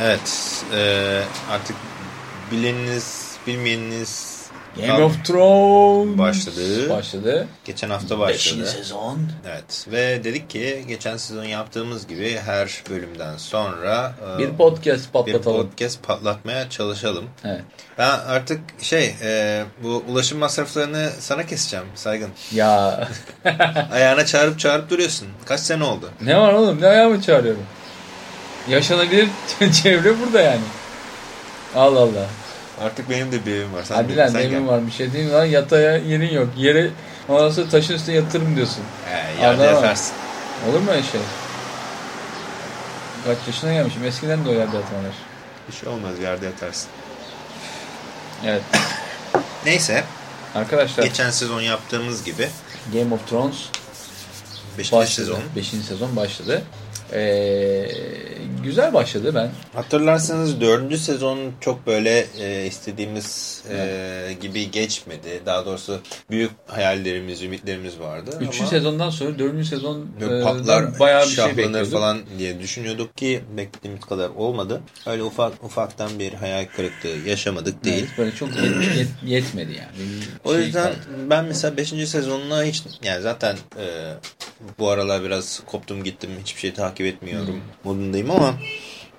Evet e, artık bileniniz bilmeyeniniz Game of Thrones Başladı. Başladı. geçen hafta başladı. Beşinci sezon. Evet ve dedik ki geçen sezon yaptığımız gibi her bölümden sonra e, Bir podcast bir patlatalım. podcast patlatmaya çalışalım. Evet. Ben artık şey e, bu ulaşım masraflarını sana keseceğim Saygın. Ya Ayağına çağırıp çağırıp duruyorsun. Kaç sene oldu? ne var oğlum ne ayağımı çağırıyorum. Yaşanabilir çevre burada yani. Allah Allah. Artık benim de bir evim var. Sen, Hadi de- evim var bir şey değil mi lan yataya yerin yok. Yere ondan sonra taşın üstüne yatırım diyorsun. He, yerde Adam- yatarsın. Olur mu öyle şey? Kaç yaşına gelmişim. Eskiden de o yerde yatmalar. Bir şey olmaz yerde yatarsın. Evet. Neyse Arkadaşlar geçen sezon yaptığımız gibi Game of Thrones 5. başladı. sezon. 5. sezon başladı. Ee, güzel başladı ben. Hatırlarsanız 4. sezon çok böyle e, istediğimiz e, gibi geçmedi. Daha doğrusu büyük hayallerimiz, ümitlerimiz vardı. 3. ama sezon sonra 4. sezon e, patlar, bayağı bir şey bekliyorduk. falan diye düşünüyorduk ki beklediğimiz kadar olmadı. Öyle ufak ufaktan bir hayal kırıklığı yaşamadık değil. Evet, böyle çok yet- yet- yetmedi yani. O şey yüzden kaldı. ben mesela 5. sezonuna hiç yani zaten e, bu aralar biraz koptum gittim hiçbir şey takip etmiyorum modundayım ama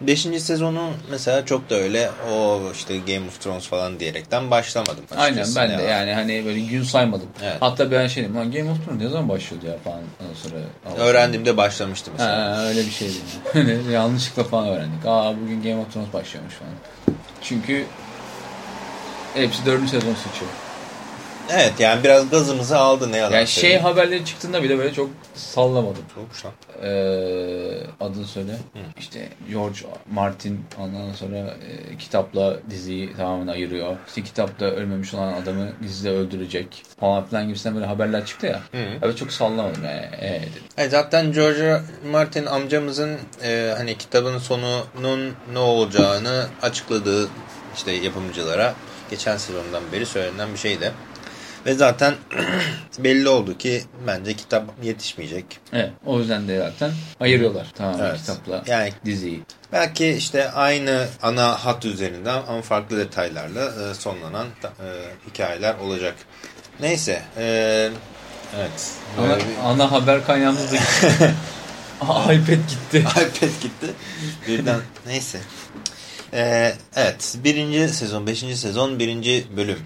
5. sezonu mesela çok da öyle o işte Game of Thrones falan diyerekten başlamadım. Aynen ben de Ya. yani hani böyle gün saymadım. Evet. Hatta ben şey dedim "Lan Game of Thrones ne zaman başlıyordu ya falan sonra. Öğrendiğimde başlamıştım mesela. Ha, öyle bir şeydi. Yani. Öyle yanlışlıkla falan öğrendik. Aa bugün Game of Thrones başlıyormuş falan. Çünkü hepsi dördüncü sezon sıçıyor. Evet yani biraz gazımızı aldı ne yalan Yani şey söyleyeyim. haberleri çıktığında bile böyle çok sallamadım. Olmuş lan. Ee, adını söyle. İşte George Martin ondan sonra e, kitapla diziyi tamamen ayırıyor. İşte kitapta ölmemiş olan adamı dizide öldürecek falan filan gibisinden böyle haberler çıktı ya. Hı. Evet çok sallamadım yani. E, dedim. E zaten George Martin amcamızın e, hani kitabın sonunun ne olacağını açıkladığı işte yapımcılara geçen sezondan beri söylenen bir şeydi. Ve zaten belli oldu ki bence kitap yetişmeyecek. Evet, o yüzden de zaten ayırıyorlar tamamen Evet. kitapla Yani diziyi. belki işte aynı ana hat üzerinden ama farklı detaylarla e, sonlanan e, hikayeler olacak. Neyse. e, evet. Böyle bir- ana haber kaynağımız da gitti. İPad gitti. iPad gitti. Birden neyse. Ee, evet. Birinci sezon, beşinci sezon, birinci bölüm.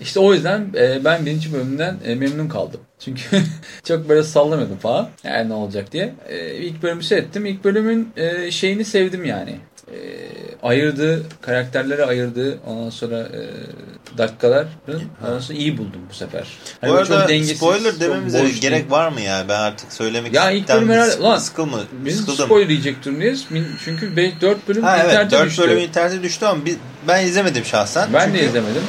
İşte o yüzden e, ben birinci bölümden e, memnun kaldım. Çünkü çok böyle sallamıyordum falan. Yani ne olacak diye. E, ilk bölümü seyrettim. İlk bölümün e, şeyini sevdim yani. E, ayırdığı, karakterleri ayırdığı ondan sonra e, dakikaların ondan sonra iyi buldum bu sefer. Hani Bu böyle çok arada dengesiz, spoiler çok dememize boş gerek var mı ya? Ben artık söylemek Ya ilk bölüm herhalde- Lan, Sıkılma, Biz sıkıldım. spoiler diyecek durumdayız. Çünkü 4 bölüm Ha evet internete 4 düştü. bölüm internete düştü ama bi- ben izlemedim şahsen. Ben Çünkü, de izlemedim.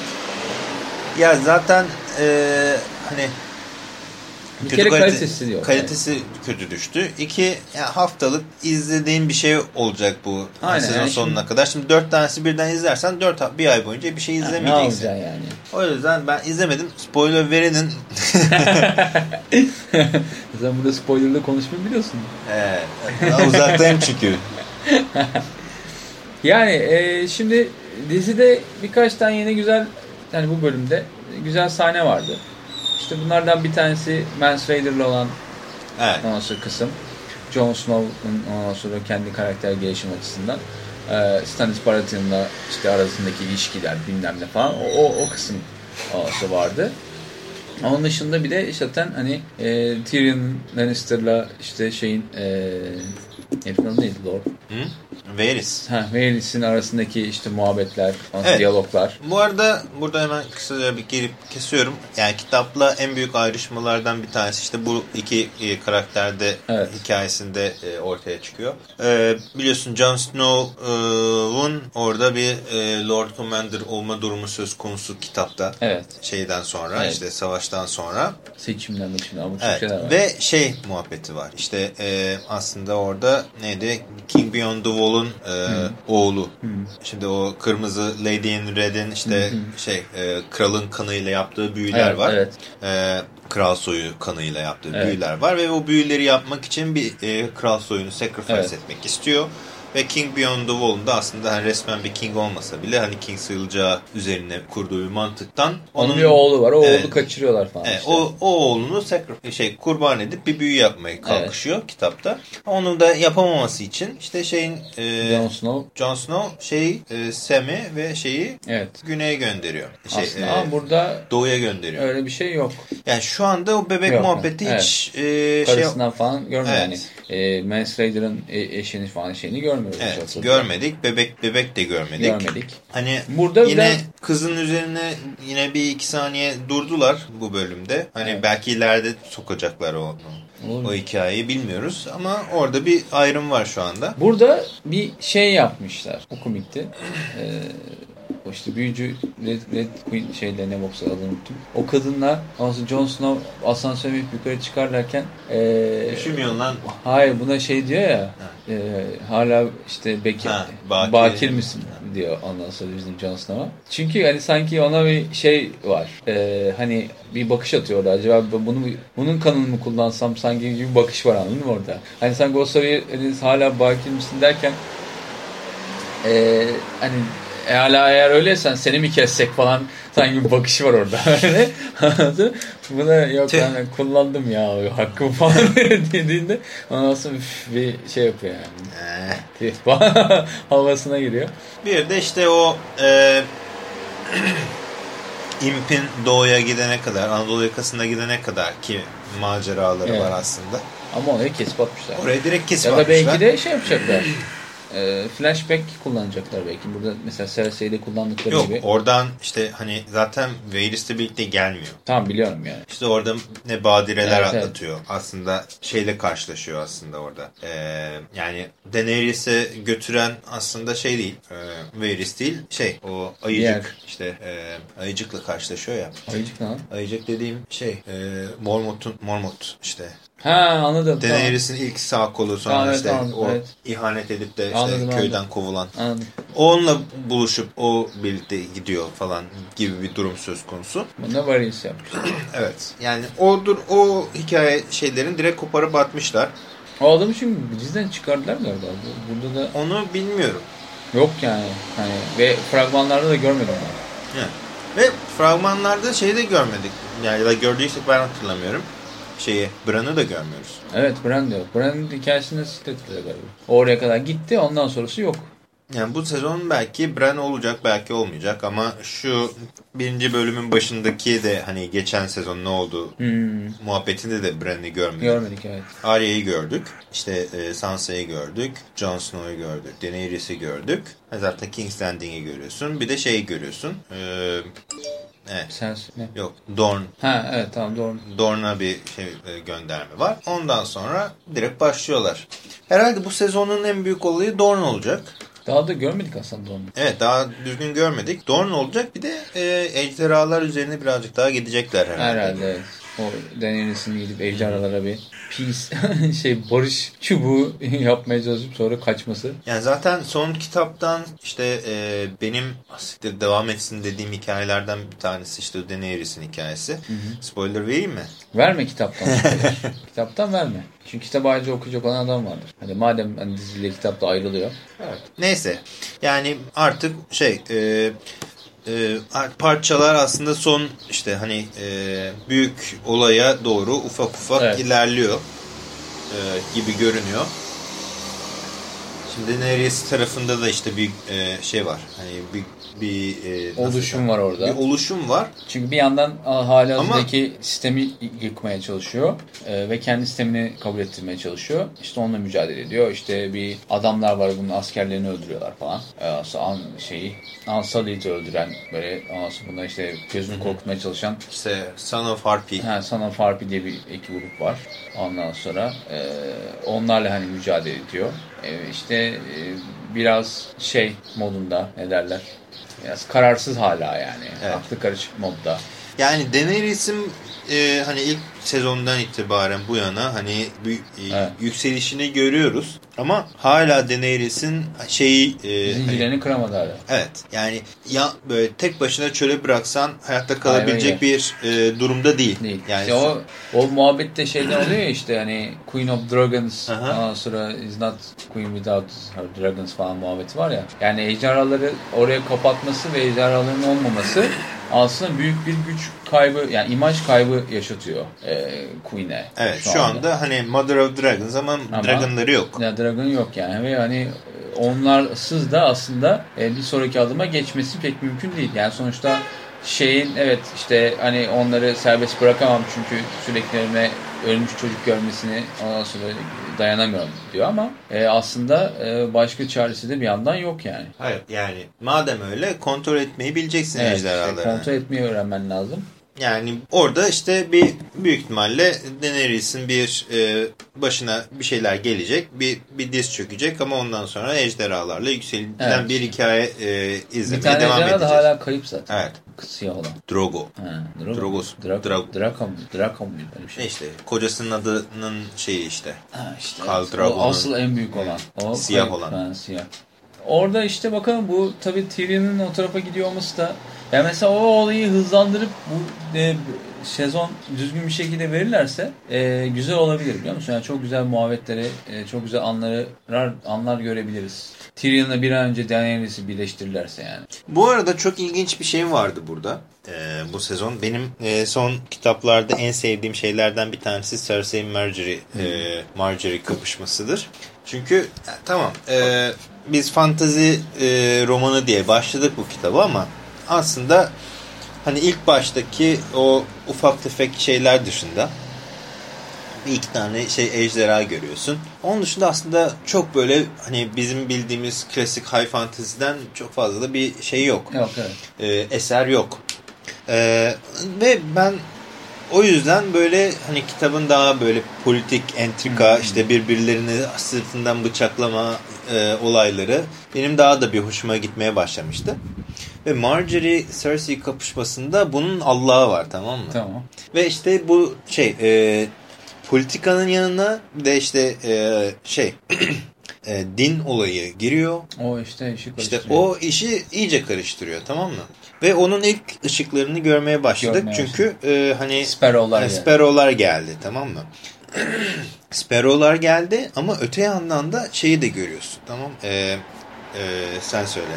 Ya zaten e, hani Bir kötü kere kalite- kalitesi yok. Kalitesi kötü düştü. İki ya haftalık izlediğin bir şey olacak bu Aynen, sezon yani sonuna şimdi- kadar. Şimdi dört tanesi birden izlersen dört bir ay boyunca bir şey Yani izlemeyeceksin. alacaksın yani? O yüzden ben izlemedim. Spoiler verenin Sen burada spoilerla konuşmayı biliyorsun. Ee, uzaktayım çünkü. Yani e, şimdi dizide birkaç tane yine güzel yani bu bölümde güzel sahne vardı. İşte bunlardan bir tanesi Mans Raider'la olan Evet. ondan sonra kısım. Jon Snow'un ondan sonra kendi karakter gelişim açısından. E, Stannis Baratheon'la işte arasındaki ilişkiler bilmem ne falan o, o, o kısım olsa vardı. Onun dışında bir de zaten hani e, Tyrion Lannister'la işte şeyin e, herifin adı neydi Lord? Hı? Varys. Ha, Varys'in arasındaki işte muhabbetler, Evet. diyaloglar. Bu arada burada hemen kısaca bir girip kesiyorum. Yani kitapla en büyük ayrışmalardan bir tanesi işte bu iki e, karakterde Evet. hikayesinde e, ortaya çıkıyor. E, biliyorsun Jon Snow'un orada bir Lord Commander olma durumu söz konusu kitapta. Evet. Şeyden sonra Evet. işte savaştan sonra. Seçimden seçimden tür Evet. şeyler var. Ve şey muhabbeti var. İşte e, aslında orada neydi? King Beyond Wall'un Snow'un e, oğlu. Şimdi o kırmızı Lady in Red'in işte şey e, kralın kanıyla yaptığı büyüler Evet, var. evet. E, kral soyu kanıyla yaptığı Evet. büyüler var ve o büyüleri yapmak için bir e, kral soyunu sacrifice Evet. etmek istiyor. Ve King Beyond the Wall'un da aslında hani resmen bir king olmasa bile hani king sayılacağı üzerine kurduğu bir mantıktan Onun, bir oğlu var. O Evet. oğlu kaçırıyorlar falan. Evet, işte. o, o oğlunu şey kurban edip bir büyü yapmaya kalkışıyor kitapta. Onu da yapamaması için işte şeyin e, Jon Snow. Jon Snow şeyi e, Sam'i ve şeyi Evet. güneye gönderiyor. Şey, Aslında e, burada doğuya gönderiyor. öyle bir şey yok. Yani şu anda o bebek Yok, muhabbeti evet. hiç e, şey falan görmüyor Evet. yani. E, Mance Raider'ın e- eşini falan şeyini görmüyoruz. evet, Aslında. görmedik. Bebek bebek de görmedik. Görmedik. Hani Burada yine biraz- kızın üzerine yine bir iki saniye durdular bu bölümde. Hani Evet. belki ileride sokacaklar o Olur. o hikayeyi bilmiyoruz ama orada bir ayrım var şu anda. Burada bir şey yapmışlar. O komikti. Ee, o işte büyücü Red, Red Queen şeyde ne boksa adını unuttum. O kadınla aslında Jon Snow asansöre yukarı çıkarlarken ee, Düşünmüyorsun lan. hayır buna şey diyor ya ee, hala işte bekir, Ha, bakir. bakir misin diyor ondan sonra bizim Jon Snow'a. Çünkü hani sanki ona bir şey var. Ee, hani bir bakış atıyor orada. Acaba bunu bunun kanını mı kullansam sanki gibi bir bakış var anladın mı orada? Hani sen Ghost hala bakir misin derken ee, hani e, hala eğer öyleysen seni mi kessek falan sanki bir bakışı var orada. Buna yok ben kullandım ya o hakkımı falan dediğinde ondan sonra bir şey yapıyor yani. Eh. Havasına giriyor. Bir de işte o e, İmp'in doğuya gidene kadar, Anadolu yakasına gidene kadar ki maceraları Evet. var aslında. Ama orayı kesip atmışlar. Oraya direkt kesip ya da atmışlar. belki de şey yapacaklar. e, flashback kullanacaklar belki. Burada mesela Cersei'de kullandıkları Yok gibi. oradan işte hani zaten Varys'le birlikte gelmiyor. Tamam biliyorum yani. İşte orada ne badireler Evet, evet. atlatıyor. Aslında şeyle karşılaşıyor aslında orada. Ee, yani Daenerys'e götüren aslında şey değil. E, Varys değil. Şey o ayıcık. Diğer. işte e, ayıcıkla karşılaşıyor ya. Ayıcık ne? Ayıcık dediğim şey e, Mormont'un Mormont işte. Ha anladım. Tamam. Daenerys'in ilk sağ kolu sonra Tamam, evet, işte anladım, o evet. ihanet edip de işte Anladım, köyden anladım. kovulan. Anladım. Onunla buluşup o birlikte gidiyor falan gibi bir durum söz konusu. Bunda Varys yapmış. Evet. Yani o dur o hikaye şeylerin direkt koparıp atmışlar. O adamı çünkü diziden çıkardılar galiba. Bu- Burada da Onu bilmiyorum. yok yani. Hani ve fragmanlarda da görmedim ben. Yani. Ve fragmanlarda şeyi de görmedik. Yani ya da gördüysek ben hatırlamıyorum. Şeyi, Bran'ı da görmüyoruz. Evet Bran da yok. Bran'ın hikayesinde siklettiler galiba. Oraya kadar gitti ondan sonrası yok. Yani bu sezon belki Bran olacak belki olmayacak ama şu birinci bölümün başındaki de hani geçen sezon ne oldu Hmm, muhabbetinde de Bran'ı görmedik. görmedik evet. Arya'yı gördük. İşte e, Sansa'yı gördük. Jon Snow'u gördük. Daenerys'i gördük. Zaten King's Landing'i görüyorsun. Bir de şeyi görüyorsun. Ee, evet. Sen ne? Yok. Dorn. Ha evet tamam doğru. Dorn'a bir şey e, gönderme var. Ondan sonra direkt başlıyorlar. Herhalde bu sezonun en büyük olayı Dorn olacak. Daha da görmedik aslında onu. Evet daha düzgün görmedik. Dorn olacak. Bir de e, ejderhalar üzerine birazcık daha gidecekler herhalde. Herhalde evet. O Daenerys'in gidip ejderhalara bir peace şey barış çubuğu yapmaya çalışıp sonra kaçması. Yani zaten son kitaptan işte e, benim asiktir devam etsin dediğim hikayelerden bir tanesi işte Daenerys'in hikayesi. Spoiler vereyim mi? Verme kitaptan. kitaptan verme. Çünkü kitabı ayrıca okuyacak olan adam vardır. Hani madem hani diziyle kitapta ayrılıyor. Evet. Neyse yani artık şey e, e, parçalar aslında son işte hani e, büyük olaya doğru ufak ufak Evet. ilerliyor e, gibi görünüyor. Şimdi Daenerys tarafında da işte bir e, şey var. Hani bir bir e, Oluşum var orada. Bir oluşum var. Çünkü bir yandan hali Ama- hazırdaki sistemi yıkmaya çalışıyor e, ve kendi sistemini kabul ettirmeye çalışıyor. İşte onunla mücadele ediyor. İşte bir adamlar var bunun askerlerini öldürüyorlar falan. E, sonra an, şeyi Ansali'yi öldüren böyle sonra bunlar işte gözünü korkutmaya çalışan İşte Son of Harpy. Ha, Son of Harpy diye bir iki grup var. Ondan sonra e, onlarla hani mücadele ediyor. E, işte e, biraz şey modunda ne derler. Biraz kararsız hala yani. Evet. Aklı karışık modda. Yani Daenerys'in e, hani ilk sezondan itibaren bu yana hani bir, e, Evet. yükselişini görüyoruz. Ama hala Daenerys'in şeyi e, hani- Zincirlerini kıramadı hala. Evet yani ya böyle tek başına çöle bıraksan hayatta kalabilecek bir e, durumda değil. Değil. Yani İşte o, o muhabbette şeyden oluyor ya işte hani Queen of Dragons ondan sonra is not Queen without her dragons falan muhabbeti var ya. Yani ejderhaları oraya kapatması ve ejderhaların olmaması aslında büyük bir güç kaybı yani imaj kaybı yaşatıyor e, Queen'e. Evet şu, anda. hani Mother of Dragons ama, Ama- Dragon'ları yok. Ya Dragon yok yani ve hani e, onlarsız da aslında e, bir sonraki adıma geçmesi pek mümkün değil. Yani sonuçta şeyin evet işte hani onları serbest bırakamam çünkü sürekli önüme ölmüş çocuk görmesini ondan sonra dayanamıyorum diyor ama e, aslında e, başka çaresi de bir yandan yok yani. Hayır yani madem öyle kontrol etmeyi bileceksin Evet, işte ejderhaları. kontrol etmeyi öğrenmen lazım. Yani orada işte bir büyük ihtimalle Daenerys'in bir e, başına bir şeyler gelecek, bir bir diz çökecek ama ondan sonra ejderhalarla yükselen Evet. bir hikaye e, Bir izlemeye tane devam ejderha da edeceğiz. hala kayıp zaten. Evet. Siyah olan. Drogo. Ha, Drogo. Dragos. Draco. Drag- Draco mu? Draco muydu? Öyle bir şey. İşte kocasının adının şeyi işte. Ha işte. Khal evet. O asıl en büyük olan. O Siyah kayıp. olan. Ha, siyah. Orada işte bakalım bu tabii Tyrion'un o tarafa gidiyor olması da ya mesela o olayı hızlandırıp bu e, sezon düzgün bir şekilde verirlerse e, güzel olabilir biliyor musun? Yani çok güzel muhabbetleri, e, çok güzel anları anlar görebiliriz. Tyrion'la bir an önce Daenerys'i birleştirirlerse yani. Bu arada çok ilginç bir şey vardı burada. Ee, bu sezon benim e, son kitaplarda en sevdiğim şeylerden bir tanesi Cersei Marjorie e, Marjorie kapışmasıdır. Çünkü e, tamam e, biz fantazi e, romanı diye başladık bu kitabı ama aslında hani ilk baştaki o ufak tefek şeyler dışında bir iki tane şey ejderha görüyorsun. Onun dışında aslında çok böyle hani bizim bildiğimiz klasik high fantasy'den çok fazla da bir şey yok. Yok evet. Ee, eser yok. Ee, ve ben o yüzden böyle hani kitabın daha böyle politik entrika işte birbirlerini sırtından bıçaklama e, olayları benim daha da bir hoşuma gitmeye başlamıştı. Ve Marjorie Cersei kapışmasında bunun Allah'ı var tamam mı? Tamam. Ve işte bu şey e, politikanın yanına de işte e, şey e, din olayı giriyor. O işte işi İşte karıştırıyor. o işi iyice karıştırıyor tamam mı? Ve onun ilk ışıklarını görmeye başladık. Görmeye Çünkü e, hani Sparrow'lar e, yani. Sparrow'lar geldi tamam mı? Sparrow'lar geldi ama öte yandan da şeyi de görüyorsun tamam e, e, sen söyle.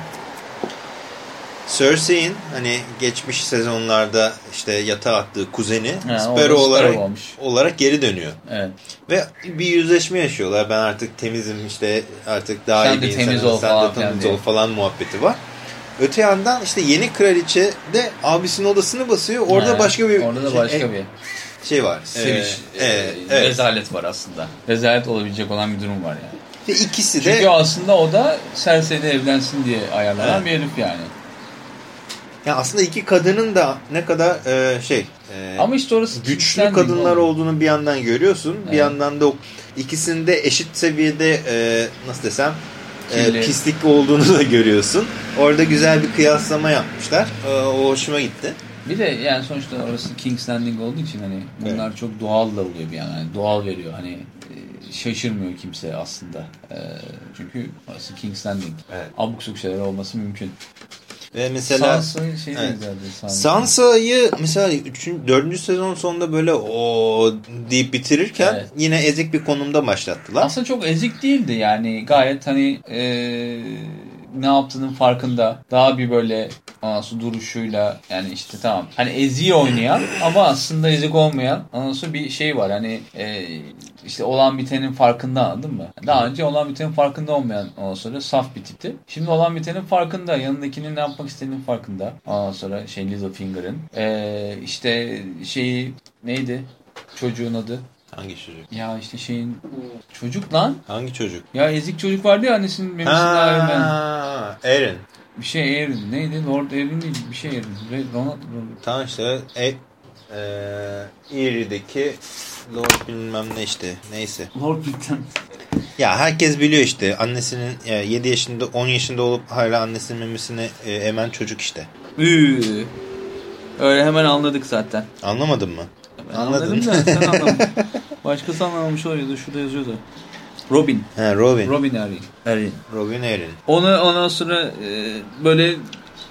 Cersei'in hani geçmiş sezonlarda işte yatağa attığı kuzeni Ha, Sparrow olarak, olmuş. olarak geri dönüyor. Evet. Ve bir yüzleşme yaşıyorlar. Ben artık temizim işte artık daha Sen iyi bir insanım. Sen falan de temiz ol falan muhabbeti var. Öte yandan işte yeni kraliçe de abisinin odasını basıyor. Orada Ha, başka bir Orada da şey, başka e, bir şey var. seviş, Ee, e, evet, rezalet var aslında. Rezalet olabilecek olan bir durum var yani. Ve ikisi Çünkü de aslında o da Cersei'de evlensin diye ayarlanan Evet. bir herif yani. ya aslında iki kadının da ne kadar e, şey e, Ama işte orası güçlü kadınlar oldu. olduğunu bir yandan görüyorsun. Bir Evet. yandan da ikisinde eşit seviyede e, nasıl desem e, Kirli. pislik olduğunu da görüyorsun. Orada güzel bir kıyaslama yapmışlar. E, o hoşuma gitti. Bir de yani sonuçta orası King's Landing olduğu için hani bunlar çok doğal da oluyor bir yani. Hani doğal veriyor hani e, şaşırmıyor kimse aslında. E, çünkü orası King's Landing. Evet. Abuk subuk şeyler olması mümkün. Ve mesela Sansa şey Evet. Sansa'yı mesela 3. 4. sezon sonunda böyle o deyip bitirirken Evet. yine ezik bir konumda başlattılar. Aslında çok ezik değildi yani gayet hani e, ne yaptığının farkında daha bir böyle anası duruşuyla yani işte tamam hani eziği oynayan ama aslında ezik olmayan anası bir şey var hani e, işte olan bitenin farkında anladın mı? Daha önce olan bitenin farkında olmayan ondan sonra saf bir tipti. Şimdi olan bitenin farkında yanındakinin ne yapmak istediğinin farkında ondan sonra şey Littlefinger'ın e, işte şeyi neydi çocuğun adı? Hangi çocuk? Ya işte şeyin çocuk lan. Hangi çocuk? Ya ezik çocuk vardı ya annesinin memesinde ayrılmayan. Ha, Eren. Bir şey Aaron. Neydi? Lord Aaron değil. Bir şey Aaron. Ronald. Tamam işte e, e, Erie'deki Lord bilmem ne işte neyse. Lord Britain. Ya herkes biliyor işte annesinin e, 7 yaşında 10 yaşında olup hala annesinin memesini e, emen çocuk işte. Üü. Öyle hemen anladık zaten. Anlamadın mı? Ben Anladın. Anladım da sen anlamadın. Başkası anlamamış oluyordu. Şurada yazıyordu. Robin. He, Robin. Robin Erin. Erin. Robin Erin. Onu ondan sonra e, böyle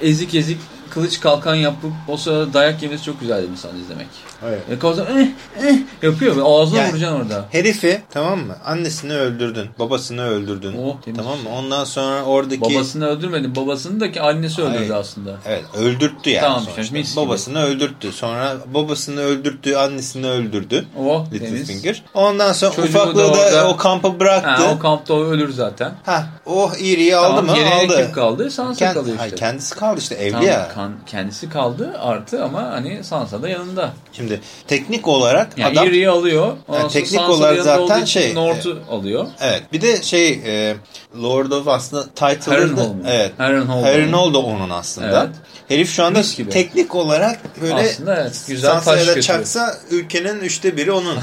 ezik ezik kılıç kalkan yapıp o sırada dayak yemesi çok güzeldi insan izlemek. Evet. E, kalkan eh, eh, yapıyor. Ağzına Yani- vuracaksın orada. Herifi tamam mı? Annesini öldürdün. Babasını öldürdün. Oh, tamam mı? Ondan sonra oradaki... Babasını öldürmedi. Babasını da ki annesi öldürdü Hayır. aslında. Evet öldürttü yani Tamam sonuçta. mis gibi. Babasını öldürttü. Sonra babasını öldürttü, annesini öldürdü. Oh Littlefinger. Ondan sonra Çocuğu ufaklığı da da, o kampa bıraktı. Ha, o Ha, kampta o ölür zaten. o iriyi aldı tamam, mı? geriye Aldı. kim kaldı? Sansa Kend- kalıyor işte. Hayır, kendisi kaldı işte evli Tamam, ya. Kan- kendisi kaldı artı ama hani Sansa da yanında. Şimdi teknik olarak Yani adam... Erie'yi alıyor. Sonra teknik Sansa olarak zaten şey, North'u alıyor. Evet. Bir de şey e, Lord of aslında title'ı Harrenhal? Evet. Harrenhal. Harrenhal da onun aslında. Evet. Herif şu anda gibi. teknik olarak böyle Aslında evet, güzel Sansa'ya da çaksa ülkenin üçte biri onun.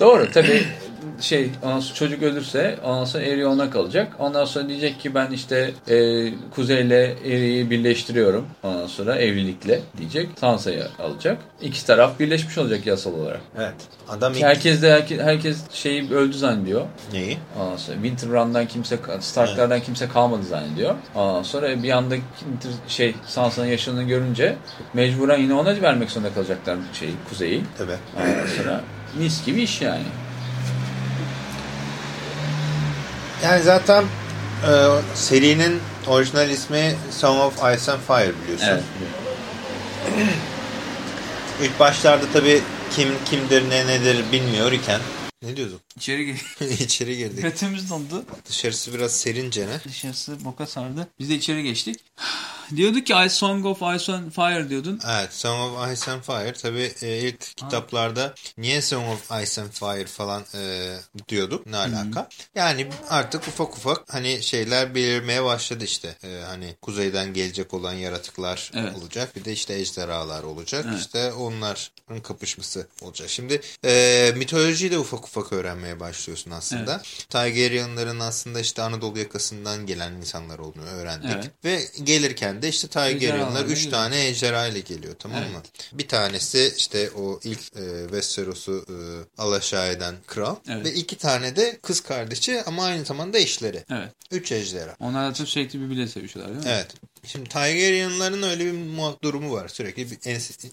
Doğru tabii şey ondan sonra çocuk ölürse ondan sonra Eri ona kalacak. Ondan sonra diyecek ki ben işte e, Kuzey'le Eri'yi birleştiriyorum. Ondan sonra evlilikle diyecek. Sansa'yı alacak. İki taraf birleşmiş olacak yasal olarak. evet. Adam ilk... Herkes de herkes, herkes şeyi öldü zannediyor. Neyi? Ondan sonra Winter Run'dan kimse Stark'lardan kimse kalmadı zannediyor. Ondan sonra bir anda Winter, şey Sansa'nın yaşadığını görünce mecburen yine ona vermek zorunda kalacaklar şeyi Kuzey'i. Tabii. Ondan sonra mis gibi iş yani. Yani zaten e, serinin orijinal ismi Song of Ice and Fire biliyorsun. Evet. İlk başlarda tabii kim kimdir ne nedir bilmiyor iken. Ne diyordun? İçeri gir. İçeri girdik. Götümüz dondu. Dışarısı biraz serince ne? Dışarısı boka sardı. Biz de içeri geçtik. Diyorduk ki I Song of Ice and Fire diyordun. Evet Song of Ice and Fire tabi ilk kitaplarda niye Song of Ice and Fire falan e, diyorduk ne alaka? Yani artık ufak ufak hani şeyler belirmeye başladı işte. E, hani kuzeyden gelecek olan yaratıklar Evet. olacak bir de işte ejderhalar olacak Evet. işte onların kapışması olacak. Şimdi e, mitolojiyi de ufak ufak öğrenmeye başlıyorsun aslında. Targaryenların aslında işte Anadolu yakasından gelen insanlar olduğunu öğrendik. Evet. Ve gelirken de işte Targaryenlar Ejderhalarla 3 geliyor. tane ejderha ile geliyor tamam mı? Bir tanesi işte o ilk e, Westeros'u e, alaşağı eden kral Evet. ve iki tane de kız kardeşi ama aynı zamanda eşleri. Evet. 3 ejderha. Onlar da sürekli birbirle sevişiyorlar değil mi? Evet. Şimdi Targaryenların öyle bir durumu var. Sürekli bir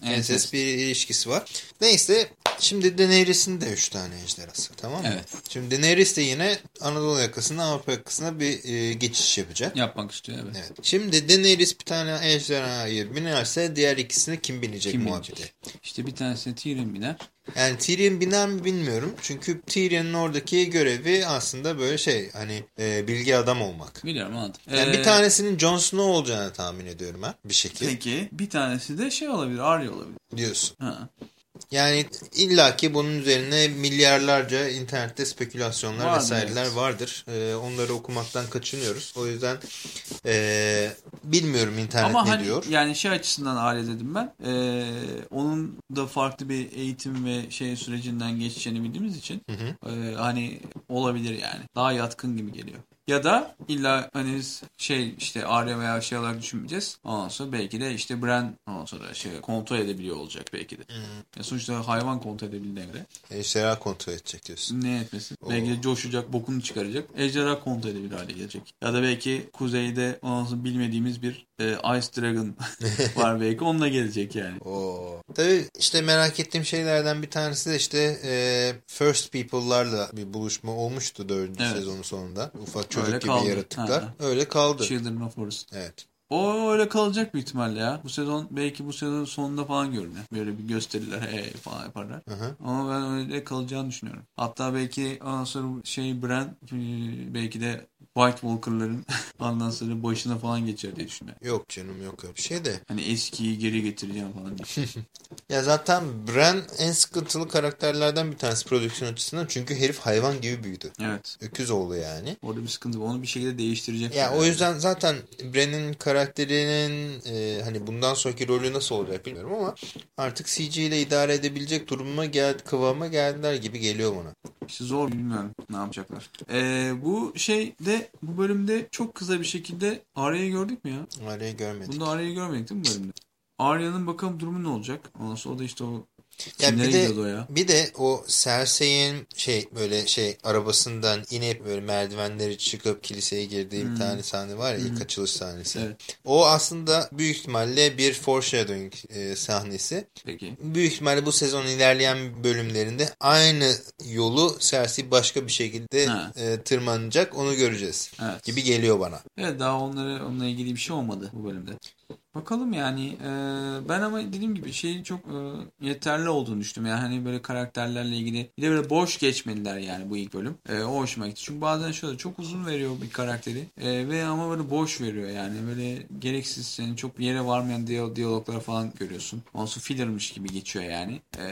ensest bir ilişkisi var. Neyse şimdi Daenerys'in de 3 tane ejderhası tamam mı? Evet. Şimdi Daenerys de yine Anadolu yakasına Avrupa yakasına bir e, geçiş yapacak. Yapmak istiyor evet. Evet. Şimdi Daenerys bir tane ejderhayı binerse diğer ikisini kim binecek Kim muhabbeti. bilecek? İşte bir tanesi Tyrion biner. Yani Tyrion biner mi bilmiyorum. Çünkü Tyrion'un oradaki görevi aslında böyle şey hani e, bilgi adam olmak. Biliyorum anladım. Yani Ee, bir tanesinin Jon Snow olacağını tahmin ediyorum ben bir şekilde Peki bir tanesi de şey olabilir Arya olabilir. diyorsun. Ha. Yani illaki bunun üzerine milyarlarca internette spekülasyonlar Vardır, vesaireler evet. vardır. E, onları okumaktan kaçınıyoruz. O yüzden e, bilmiyorum internet Ama ne hani diyor. yani şey açısından Arya dedim ben. Ee, onun da farklı bir eğitim ve şey sürecinden geçeceğini bildiğimiz için Hı hı. e, hani olabilir yani. Daha yatkın gibi geliyor. Ya da illa hani şey işte Arya veya şey olarak düşünmeyeceğiz. Ondan sonra belki de işte Bran ondan sonra şey kontrol edebiliyor olacak belki de. Ya sonuçta hayvan kontrol edebildiğine göre Ejderha kontrol edecek diyorsun. ne etmesin. Oo. Belki de coşacak, bokunu çıkaracak. Ejderha kontrol edebilir hale gelecek. Ya da belki kuzeyde ondan sonra bilmediğimiz bir e, Ice Dragon var belki. Onunla gelecek yani. Oo. Tabii işte merak ettiğim şeylerden bir tanesi de işte e, First People'larla bir buluşma olmuştu dördüncü Evet. sezonun sonunda. Ufak çocuk Öyle gibi kaldı. yaratıklar. Ha. Öyle kaldı. Children of Forest. Evet. O öyle kalacak büyük ihtimalle ya. Bu sezon belki bu sezon sonunda falan görünür. Böyle bir gösteriler hey falan yaparlar. Hı hı. Ama ben öyle kalacağını düşünüyorum. Hatta belki ondan sonra şey Bran e, belki de White Walker'ların ondan sonra başına falan geçer diye düşünüyorum. Yok canım yok öyle bir şey de. Hani eskiyi geri getireceğim falan diye. Ya zaten Bran en sıkıntılı karakterlerden bir tanesi prodüksiyon açısından. Çünkü herif hayvan gibi büyüdü. evet. Öküz oğlu yani. Orada bir sıkıntı var. Onu bir şekilde değiştirecek. Ya o yüzden zaten Bran'in karakterinin e, hani bundan sonraki rolü nasıl olacak bilmiyorum ama artık CG ile idare edebilecek duruma gel kıvama geldiler gibi geliyor bana. İşte zor bilmiyorum ne yapacaklar. Ee, bu şeyde bu bölümde çok kısa bir şekilde Arya'yı gördük mü ya? Arayı görmedik. Bunda Arya'yı görmedik değil mi bölümde? Arya'nın bakalım durumu ne olacak? Ondan sonra o da işte o Ya kimlere bir de o ya? bir de o Cersei'nin şey böyle şey arabasından inip böyle merdivenleri çıkıp kiliseye girdiği bir tane sahne var ya ilk açılış sahnesi. Evet. O aslında büyük ihtimalle bir foreshadowing e, sahnesi. Peki. Büyük ihtimalle bu sezon ilerleyen bölümlerinde aynı yolu Cersei başka bir şekilde Ha. e, tırmanacak onu göreceğiz. Evet. Gibi geliyor bana. Evet daha onları onunla ilgili bir şey olmadı bu bölümde. Bakalım yani e, ben ama dediğim gibi şeyin çok e, yeterli olduğunu düşündüm. Yani hani böyle karakterlerle ilgili bir de böyle boş geçmediler yani bu ilk bölüm. E, o hoşuma gitti. Çünkü bazen şöyle çok uzun veriyor bir karakteri e, ve ama böyle boş veriyor yani. Böyle gereksiz senin çok bir yere varmayan diyal diyaloglar falan görüyorsun. Onsu fillermiş gibi geçiyor yani. E,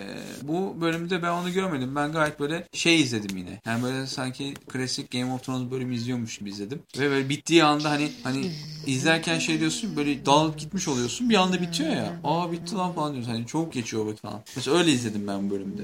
bu bölümde ben onu görmedim. Ben gayet böyle şey izledim yine. Yani böyle sanki klasik Game of Thrones bölümü izliyormuş gibi izledim. Ve böyle bittiği anda hani hani izlerken şey diyorsun böyle dağılıp gitmiş oluyorsun bir anda bitiyor ya. Aa bitti lan falan diyorsun. Hani çok geçiyor vakit falan. Mesela öyle izledim ben bu bölümde.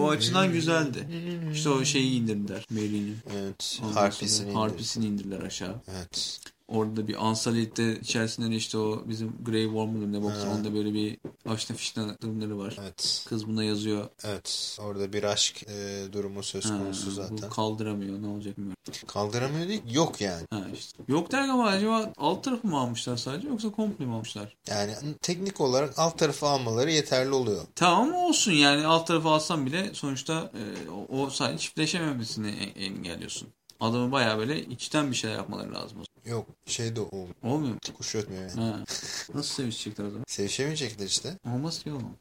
O açıdan güzeldi. İşte o şeyi indirdiler. Merlin'in. Evet. Ondan Harpisini indir. Harpisini indirdiler aşağı. Evet. Orada bir Ansalit'te içerisinde de işte o bizim Grey Worm mu ne boksa onda böyle bir aşna fişne durumları var. Evet. Kız buna yazıyor. Evet. Orada bir aşk e, durumu söz Ha, konusu zaten. Bu kaldıramıyor ne olacak bilmiyorum. Kaldıramıyor değil. Yok yani. Ha işte. Yok derken ama acaba alt tarafı mı almışlar sadece yoksa komple mi almışlar? Yani teknik olarak alt tarafı almaları yeterli oluyor. Tamam olsun yani alt tarafı alsam bile sonuçta e, o, o sadece çiftleşememesini en- engelliyorsun. Adamı bayağı böyle içten bir şeyler yapmaları lazım. Yok şey de olmuyor. Olmuyor mu? Kuş ötmüyor yani. Ha. Nasıl sevişecekler o zaman? Sevişemeyecekler işte. Olmaz ki oğlum.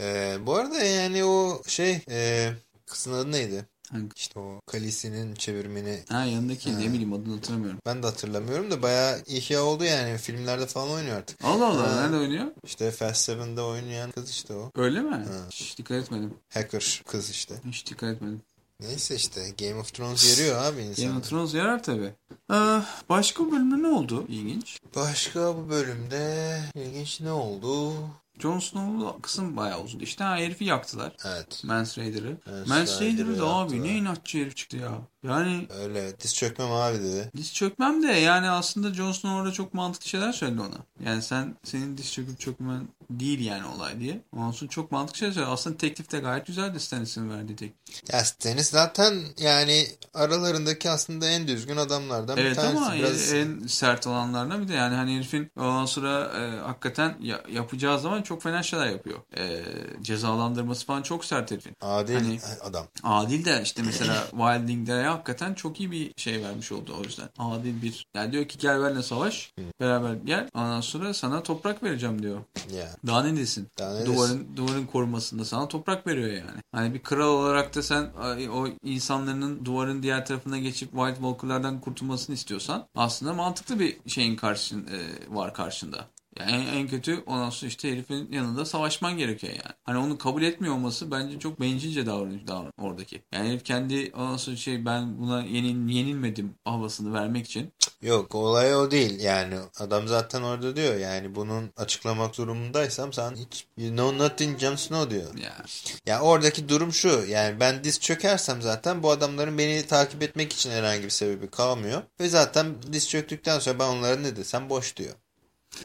Ee, bu arada yani o şey e, kızın adı neydi? Hangi? İşte o Khaleesi'nin çevirmeni Ha yanındaki Ha. ne bileyim adını hatırlamıyorum. ben de hatırlamıyorum da bayağı ihya oldu yani. Filmlerde falan oynuyor artık. Allah Allah Ha. nerede oynuyor? İşte Fast Seven'de oynayan kız işte o. Öyle mi? Ha. Hiç dikkat etmedim. Hacker kız işte. Hiç dikkat etmedim. Neyse işte Game of Thrones yarıyor abi insan. Game of Thrones yarar tabi. Ee, başka bölümde ne oldu? İlginç. Başka bu bölümde ilginç ne oldu? Jon Snow'un kısım bayağı uzun. İşte ha, herifi yaktılar. Evet Mance Raider'ı. Mance Raider'ı da abi ne inatçı herif çıktı ya. Yani öyle diz çökmem abi dedi. diz çökmem de yani aslında Jon Snow orada çok mantıklı şeyler söyledi ona. Yani sen senin diz çöküp çökmen değil yani olay diye. Sonra çok mantıklı şeyler söyledi. Aslında teklif de gayet güzeldi Stannis'in verdiği teklif. Ya Stannis zaten yani aralarındaki aslında en düzgün adamlardan bir Evet tanesi. ama Biraz en sert olanlardan bir de yani hani herifin ondan sonra e, hakikaten ya- yapacağı zaman çok fena şeyler yapıyor. E, cezalandırması falan çok sert herifin. adil Hani- adam. Adil de işte mesela Wilding'lere hakikaten çok iyi bir şey vermiş oldu o yüzden. Adil bir. Yani diyor ki gel benimle savaş. Beraber gel. Ondan sonra sana toprak vereceğim diyor. Ya. Daha ne desin? Daha ne desin? Duvarın, duvarın korumasında sana toprak veriyor yani. Hani bir kral olarak da sen o insanların duvarın diğer tarafına geçip White Walker'lardan kurtulmasını istiyorsan aslında mantıklı bir şeyin karşın e, var karşında. Yani en, en kötü ondan sonra işte herifin yanında savaşman gerekiyor yani. Hani onu kabul etmiyor olması bence çok bencilce davranış davran oradaki. Yani herif kendi ondan sonra şey ben buna yenil, yenilmedim havasını vermek için. Yok olay o değil yani adam zaten orada diyor yani bunun açıklamak durumundaysam sen hiç you know nothing Jon Snow diyor. Ya Ya oradaki durum şu yani ben diz çökersem zaten bu adamların beni takip etmek için herhangi bir sebebi kalmıyor. Ve zaten diz çöktükten sonra ben onlara ne desem boş diyor.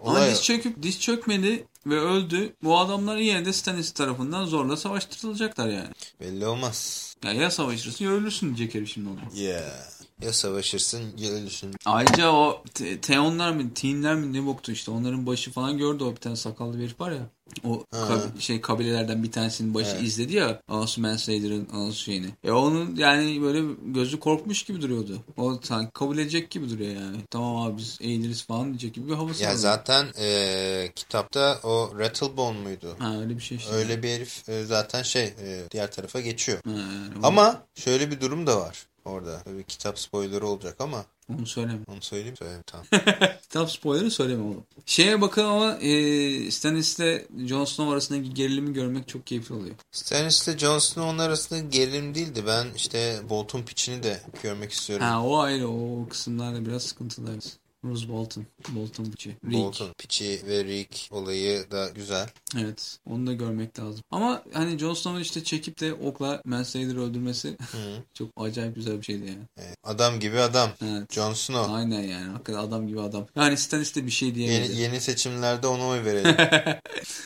Ama Olay diz o. çöküp diz çökmedi ve öldü. Bu adamlar yine de Stannis tarafından zorla savaştırılacaklar yani. belli olmaz. Ya, ya savaşırsın ya ölürsün diyecek herif şimdi ona. Ya ya savaşırsın ya ölürsün. Ayrıca o te- Teonlar mı, Teenler mi ne boktu işte onların başı falan gördü o bir tane sakallı bir herif var ya. O Ha. kabi- şey kabilelerden bir tanesinin başı Evet. izledi ya Anasu Mance Raider'ın Anasu şeyini. E onun yani böyle gözü korkmuş gibi duruyordu. O sanki kabul edecek gibi duruyor yani. Tamam abi biz eğiliriz falan diyecek gibi bir havası Ya var. zaten e, kitapta o Rattlebone muydu? Ha öyle bir şey işte. Öyle bir herif e, zaten şey e, diğer tarafa geçiyor. Ha, yani Ama şöyle bir durum da var orada. Tabii kitap spoilerı olacak ama onu söyleme. onu söyleyeyim söyleyeyim tamam. Kitap spoilerı söyleme oğlum. Şeye bakalım ama e, Stannis'le Jon Snow arasındaki gerilimi görmek çok keyifli oluyor. Stannis ile Jon Snow'un arasında gerilim değildi. Ben işte Bolton piçini de görmek istiyorum. Ha o ayrı o kısımlarda biraz sıkıntılı. Bruce Bolton. Bolton piçi. Rick. Bolton piçi ve Rick olayı da güzel. Evet. Onu da görmek lazım. Ama hani Jon Snow'un işte çekip de okla Mance Rayder'ı öldürmesi çok acayip güzel bir şeydi yani. Evet. Adam gibi adam. Evet. Jon Snow. Aynen yani. Hakikaten adam gibi adam. Yani Stannis de bir şey diyemedi. Yeni, yeni seçimlerde ona oy verelim.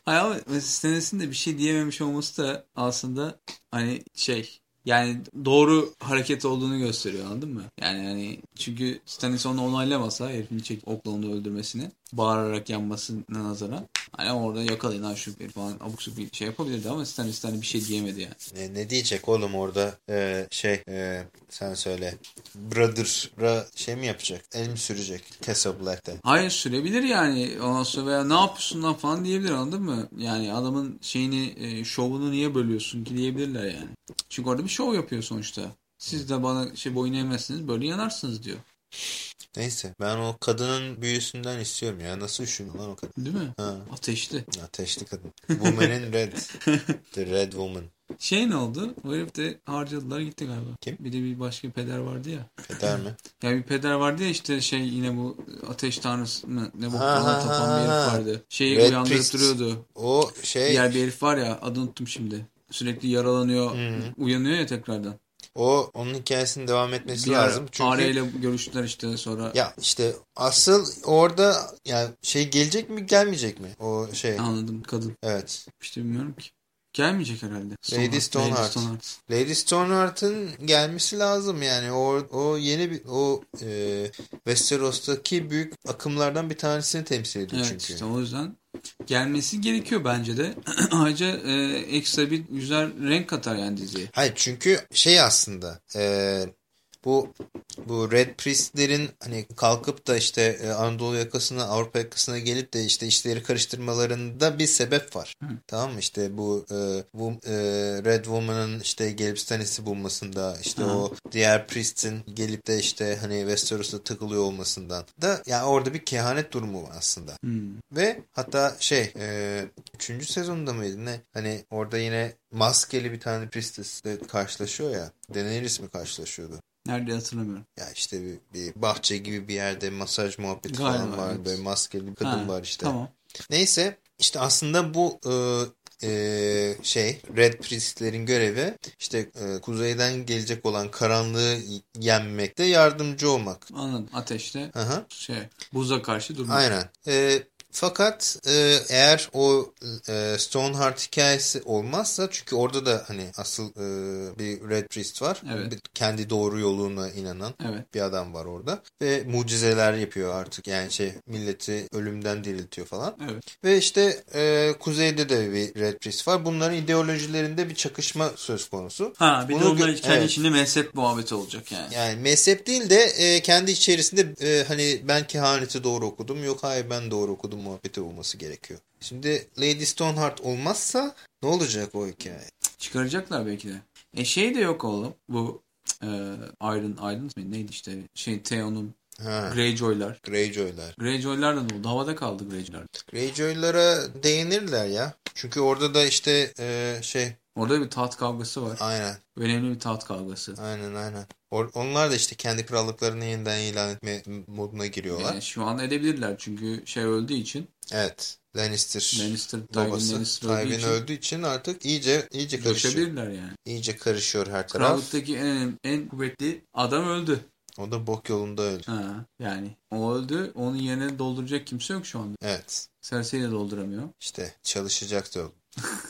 Hayır ama Stannis'in de bir şey diyememiş olması da aslında hani şey yani doğru hareket olduğunu gösteriyor anladın mı? Yani hani çünkü Stannis onu onaylamasa herifin çekip okla onu öldürmesini bağırarak yanmasına nazaran hani orada yakalayın ha şu bir falan abuk bir şey yapabilirdi ama Stannis hani bir şey diyemedi yani. ne, ne diyecek oğlum orada Ee, şey e, sen söyle Brother'a şey mi yapacak? El mi sürecek? Castle Black'te. Hayır sürebilir yani ondan sonra veya ne yapıyorsun lan falan diyebilir anladın mı? Yani adamın şeyini e, şovunu niye bölüyorsun ki diyebilirler yani. Çünkü orada bir şov yapıyor sonuçta. Siz de bana şey boyun eğmezsiniz böyle yanarsınız diyor. Neyse ben o kadının büyüsünden istiyorum ya. Nasıl üşüyor lan o kadın? Değil mi? Ha. Ateşli. Ateşli kadın. Woman'in Red. The Red Woman. Şey ne oldu? O herif de harcadılar gitti galiba. Kim? Bir de bir başka bir peder vardı ya. Eder mi? Ya bir peder vardı ya işte şey yine bu ateş tanrısı mı ne bu falan tapan bir herif vardı. Şeyi Red uyandırıp Priest. duruyordu. O şey Diğer bir herif var ya adını unuttum şimdi. Sürekli yaralanıyor, uyanıyor ya tekrardan. O onun hikayesinin devam etmesi Bir lazım. Çünkü Areyle görüştüler işte sonra. ya işte asıl orada yani şey gelecek mi gelmeyecek mi? O şey. Anladım kadın. Evet. İşte bilmiyorum ki. Gelmeyecek herhalde. Lady Stoneheart. Lady Stoneheart'ın gelmesi lazım yani o o yeni bir o e, Westeros'taki büyük akımlardan bir tanesini temsil ediyor Evet çünkü. işte o yüzden gelmesi gerekiyor bence de. Ayrıca e, ekstra bir güzel renk katar yani diziye. Hayır çünkü şey aslında e, bu bu Red Priest'lerin hani kalkıp da işte e, Anadolu yakasına Avrupa yakasına gelip de işte işleri karıştırmalarında bir sebep var. Tamam mı? İşte bu, e, bu e, Red Woman'ın işte gelip Stannis'i bulmasında işte Hı. o diğer Priest'in gelip de işte hani Westeros'ta takılıyor olmasından da yani orada bir kehanet durumu var aslında. Hmm. Ve hatta şey e, 3. sezonda mıydı ne? Hani orada yine maskeli bir tane priestess'le karşılaşıyor ya. Daenerys mi karşılaşıyordu? Nerede hatırlamıyorum. Ya işte bir, bir bahçe gibi bir yerde masaj muhabbeti Galiba, falan var. evet. Böyle maskeli bir kadın Ha, var işte. Tamam. Neyse işte aslında bu e, e, şey Red Priest'lerin görevi işte e, kuzeyden gelecek olan karanlığı yenmekte yardımcı olmak. Anladım. Ateşte hı. şey buza karşı durmak. Aynen. E, fakat e, eğer o e, Stoneheart hikayesi olmazsa çünkü orada da hani asıl e, bir Red Priest var. Evet. Bir- kendi doğru yoluna inanan Evet. bir adam var orada. Ve mucizeler yapıyor artık. Yani şey milleti ölümden diriltiyor falan. Evet. Ve işte e, kuzeyde de bir Red Priest var. Bunların ideolojilerinde bir çakışma söz konusu. Ha bir de Bunu onlar gö- kendi evet. içinde mezhep muhabbeti olacak yani. Yani mezhep değil de e, kendi içerisinde e, hani ben kehaneti doğru okudum. Yok hayır ben doğru okudum muhabbeti olması gerekiyor. Şimdi Lady Stoneheart olmazsa ne olacak o hikaye? Çıkaracaklar belki de. E şey de yok oğlum. Bu e, Iron Iron mi? Neydi işte? Şey Theon'un Greyjoy'lar. Greyjoy'lar. Greyjoy'lar da ne oldu? Havada kaldı Greyjoy'lar. Greyjoy'lara değinirler ya. Çünkü orada da işte e, şey Orada bir taht kavgası var. aynen Önemli bir taht kavgası. aynen aynen. Or- onlar da işte kendi krallıklarını yeniden ilan etme moduna giriyorlar. Yani şu an edebilirler çünkü şey öldüğü için. Evet. Lannister, Lannister, babası Lannister öldüğü Tywin için öldüğü için artık iyice iyice karışıyor. Yani. İyice karışıyor her taraf. Krallıktaki en, en kuvvetli adam öldü. O da bok yolunda öldü. Ha, yani o öldü. Onun yerine dolduracak kimse yok şu anda. Evet. Cersei de dolduramıyor. İşte çalışacak da o.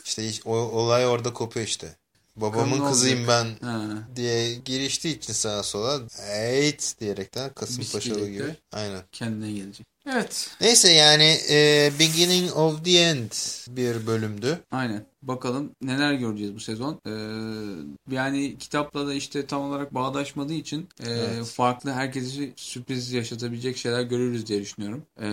İşte iş- o, olay orada kopuyor işte. Babamın ne kızıyım ben Ha. diye giriştiği için sağa sola eğit diyerekten Kasımpaşalı gibi. Aynen. Kendine gelecek. Evet. Neyse yani e, Beginning of the End bir bölümdü. Aynen. Bakalım neler göreceğiz bu sezon. Ee, yani kitapla da işte tam olarak bağdaşmadığı için e, Evet. farklı herkesi sürpriz yaşatabilecek şeyler görürüz diye düşünüyorum. Ee,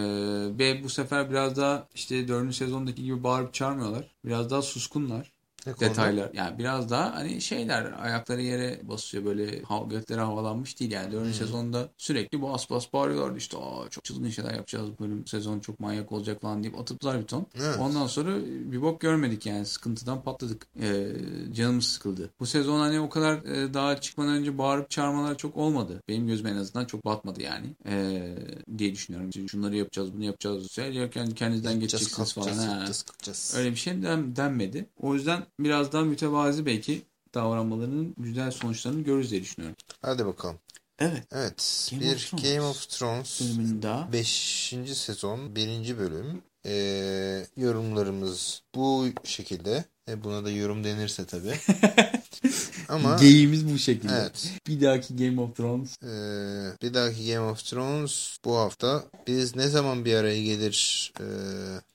ve bu sefer biraz daha işte 4. sezondaki gibi bağırıp çağırmıyorlar. Biraz daha suskunlar. Ne konuda? detaylar. Yani biraz daha hani şeyler ayakları yere basıyor böyle hav- gökleri havalanmış değil yani. Dördüncü sezonda sürekli bas bas bağırıyorlardı işte Aa, çok çılgın şeyler yapacağız bu bölüm sezon çok manyak olacak falan deyip atıplar bir ton. Evet. Ondan sonra bir bok görmedik yani sıkıntıdan patladık. Ee, canımız sıkıldı. Bu sezon hani o kadar e, daha çıkmadan önce bağırıp çağırmalar çok olmadı. Benim gözüme en azından çok batmadı yani. Ee, diye düşünüyorum. İşte Şunları yapacağız bunu yapacağız. Söylüyorken kendinizden Yapacağız, geçeceksiniz falan. yapacağız, kalkacağız. Öyle bir şey den- denmedi. O yüzden biraz daha mütevazi belki davranmalarının güzel sonuçlarını görürüz diye düşünüyorum. Hadi bakalım. Evet. Evet. Game bir of. Game of Thrones Bölümünün daha. 5. sezon 1. bölüm. Ee, yorumlarımız bu şekilde. E, buna da yorum denirse tabii. Ama Geyiğimiz bu şekilde. evet. Bir dahaki Game of Thrones. Ee, bir dahaki Game of Thrones bu hafta. Biz ne zaman bir araya gelir e,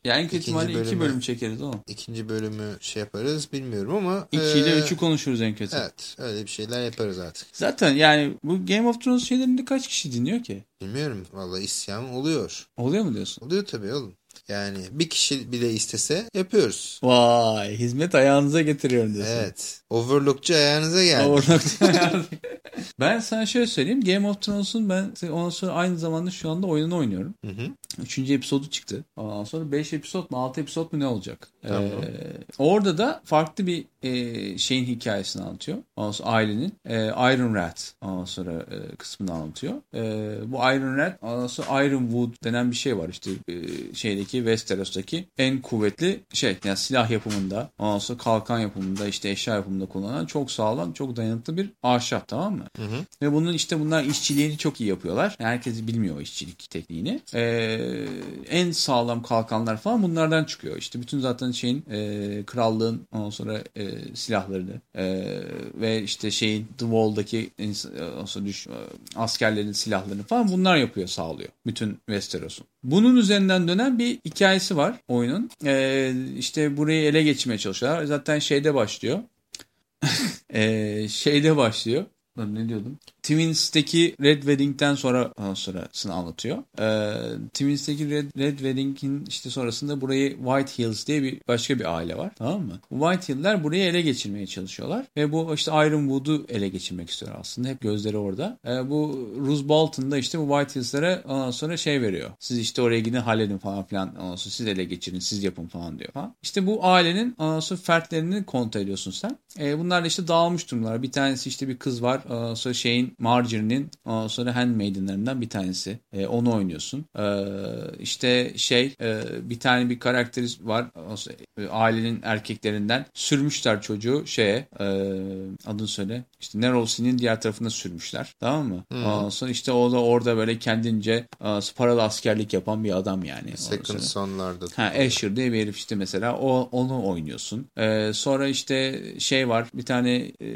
Yani kötü İkinci ihtimalle iki bölümü- bölüm çekeriz oğlum. ikinci bölümü şey yaparız bilmiyorum ama. 2 ile e, 3'ü konuşuruz en kötü. Evet öyle bir şeyler yaparız artık. Zaten yani bu Game of Thrones şeylerinde kaç kişi dinliyor ki? Bilmiyorum vallahi isyan oluyor. Oluyor mu diyorsun? Oluyor tabii oğlum. Yani bir kişi bile istese yapıyoruz. Vay hizmet ayağınıza getiriyorum diyorsun. Evet. Overlockçu ayağınıza geldi. Overlocked. ben sana şöyle söyleyeyim. Game of Thrones'un ben ondan sonra aynı zamanda şu anda oyununu oynuyorum. Hı hı. Üçüncü episodu çıktı. Ondan sonra 5 episod mu 6 episod mu ne olacak? Tamam. Ee, orada da farklı bir e, şeyin hikayesini anlatıyor. Ondan sonra ailenin e, Iron Rat ondan sonra e, kısmını anlatıyor. E, bu Iron Rat ondan sonra Ironwood denen bir şey var işte e, şeydeki Westeros'taki en kuvvetli şey yani silah yapımında ondan sonra kalkan yapımında işte eşya yapımında kullanılan çok sağlam çok dayanıklı bir ahşap tamam mı? Hı hı. Ve bunun işte bunlar işçiliğini çok iyi yapıyorlar. Herkes bilmiyor o işçilik tekniğini. Ee, en sağlam kalkanlar falan bunlardan çıkıyor. İşte bütün zaten şeyin e, krallığın ondan sonra e, silahlarını e, ve işte şeyin The Wall'daki e, düş, e, askerlerin silahlarını falan bunlar yapıyor sağlıyor. Bütün Westeros'un. Bunun üzerinden dönen bir hikayesi var oyunun. Ee, işte burayı ele geçirmeye çalışıyorlar. Zaten şeyde başlıyor. Ee, şeyde başlıyor. Ne diyordum? Twins'teki Red Wedding'den sonra sonrasını anlatıyor. Ee, Twins'teki Red, Red Wedding'in işte sonrasında burayı White Hills diye bir başka bir aile var. Tamam mı? White Hill'ler burayı ele geçirmeye çalışıyorlar. Ve bu işte Ironwood'u ele geçirmek istiyor aslında. Hep gözleri orada. Ee, bu Roose Bolton da işte bu White Hills'lere ondan sonra şey veriyor. Siz işte oraya gidin halledin falan filan. Ondan sonra siz ele geçirin siz yapın falan diyor falan. İşte bu ailenin ondan sonra fertlerini kontrol ediyorsun sen. Ee, bunlar da işte dağılmış durumlar. Bir tanesi işte bir kız var. Ondan sonra şeyin Marjorie'nin ondan sonra handmaidenlerinden bir tanesi. Ee, onu oynuyorsun. Ee, işte şey e, bir tane bir karakteri var. Sonra, e, ailenin erkeklerinden sürmüşler çocuğu şeye e, adını söyle. İşte Nerolsi'nin diğer tarafına sürmüşler. Tamam mı? Ondan sonra işte o da orada böyle kendince e, paralı askerlik yapan bir adam yani. Second Son'larda. Ha Asher diye bir herif işte mesela o onu oynuyorsun. Ee, sonra işte şey var bir tane e,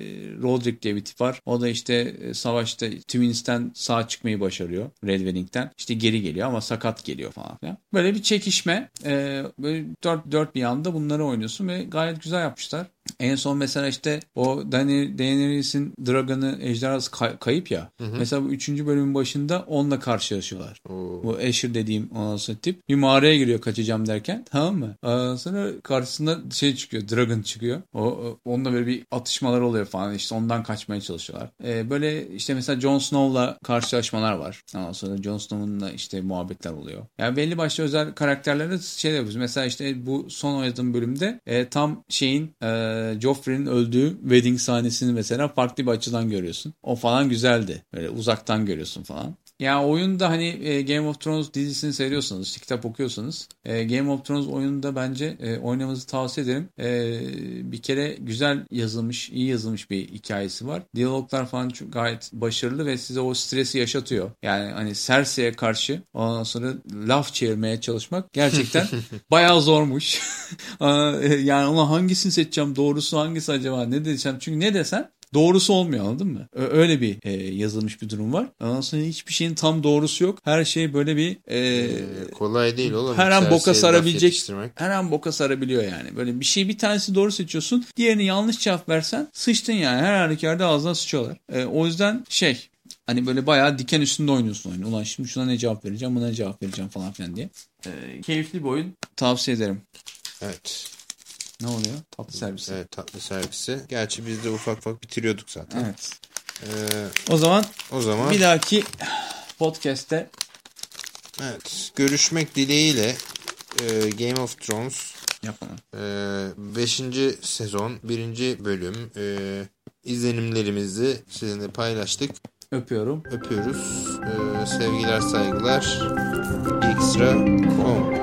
Roderick diye bir tip var. O da işte e, savaşta Twins'ten sağ çıkmayı başarıyor. Red Wedding'den. İşte geri geliyor ama sakat geliyor falan filan. Böyle bir çekişme. Ee, böyle dört, dört bir yanda bunları oynuyorsun ve gayet güzel yapmışlar. En son mesela işte o Dany- Daenerys'in Dragon'ı ejderhası kay- kayıp ya. Mesela bu üçüncü bölümün başında onunla karşılaşıyorlar. Oo. Bu Asher dediğim ondan sonra tip bir mağaraya giriyor kaçacağım derken tamam mı? Ondan sonra karşısında şey çıkıyor Dragon çıkıyor. O, onunla böyle bir atışmalar oluyor falan işte ondan kaçmaya çalışıyorlar. Ee, böyle işte mesela Jon Snow'la karşılaşmalar var. Ondan sonra Jon Snow'unla işte muhabbetler oluyor. Yani belli başlı özel karakterlerle şey yapıyoruz. Mesela işte bu son oynadığım bölümde e, tam şeyin e, Joffrey'nin öldüğü wedding sahnesini mesela farklı bir açıdan görüyorsun. O falan güzeldi. Böyle uzaktan görüyorsun falan. Ya oyunda hani e, Game of Thrones dizisini seviyorsanız, işte kitap okuyorsanız e, Game of Thrones oyununda bence e, oynamanızı tavsiye ederim. E, bir kere güzel yazılmış, iyi yazılmış bir hikayesi var. Diyaloglar falan çok gayet başarılı ve size o stresi yaşatıyor. Yani hani Cersei'ye karşı ondan sonra laf çevirmeye çalışmak gerçekten bayağı zormuş. E, yani ona hangisini seçeceğim, doğrusu hangisi acaba ne diyeceğim? Çünkü ne desen doğrusu olmuyor anladın mı? Öyle bir e, yazılmış bir durum var. Ondan sonra hiçbir şeyin tam doğrusu yok. Her şey böyle bir e, Ee, kolay değil oğlum. her an boka sarabilecek her an boka sarabiliyor yani. Böyle bir şey bir tanesi doğru seçiyorsun. Diğerini yanlış cevap versen sıçtın yani. Her halükarda ağzına sıçıyorlar. E, o yüzden şey hani böyle bayağı diken üstünde oynuyorsun oyunu. Ulan şimdi şuna ne cevap vereceğim buna ne cevap vereceğim falan filan diye. E, keyifli bir oyun. Tavsiye ederim. Evet. Ne oluyor? Tatlı servisi. Evet tatlı servisi. Gerçi biz de ufak ufak bitiriyorduk zaten. Evet. Ee, O zaman o zaman bir dahaki podcast'te evet, görüşmek dileğiyle e, Game of Thrones yapalım. 5. sezon 1. bölüm e, izlenimlerimizi sizinle paylaştık. Öpüyorum. Öpüyoruz. E, sevgiler saygılar. Extra.com